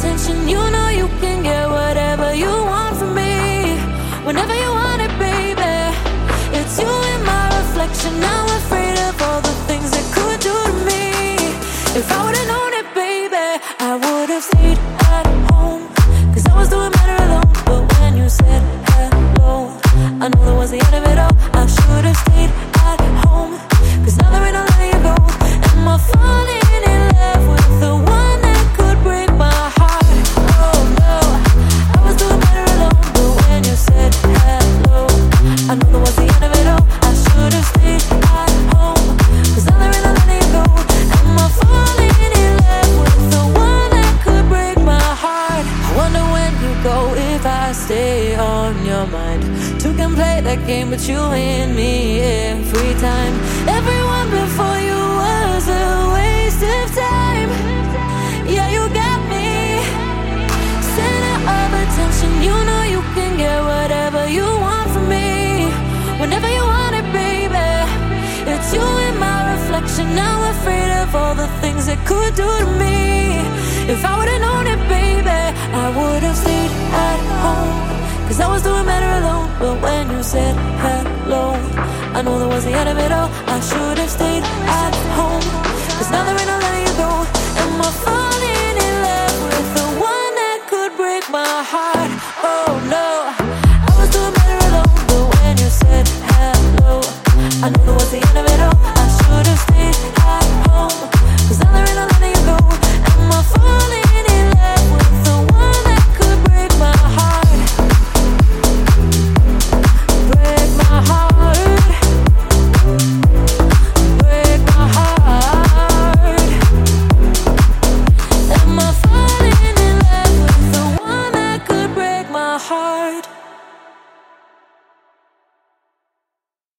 Attention. You know you can get whatever stay on your mind. Two can play that game, but you and me every time. Everyone before you was a waste of time. Yeah, you got me. Center of attention, you know you can get whatever you want from me. whenever you want it, baby. It's you in my reflection. Now afraid of all the things it could do to me. If I would've Cause I was doing better alone, but when you said hello, I know there was the end of it all. I should have stayed at home. Cause now there ain't no letting you go. Am I falling in love with the one that could break my heart?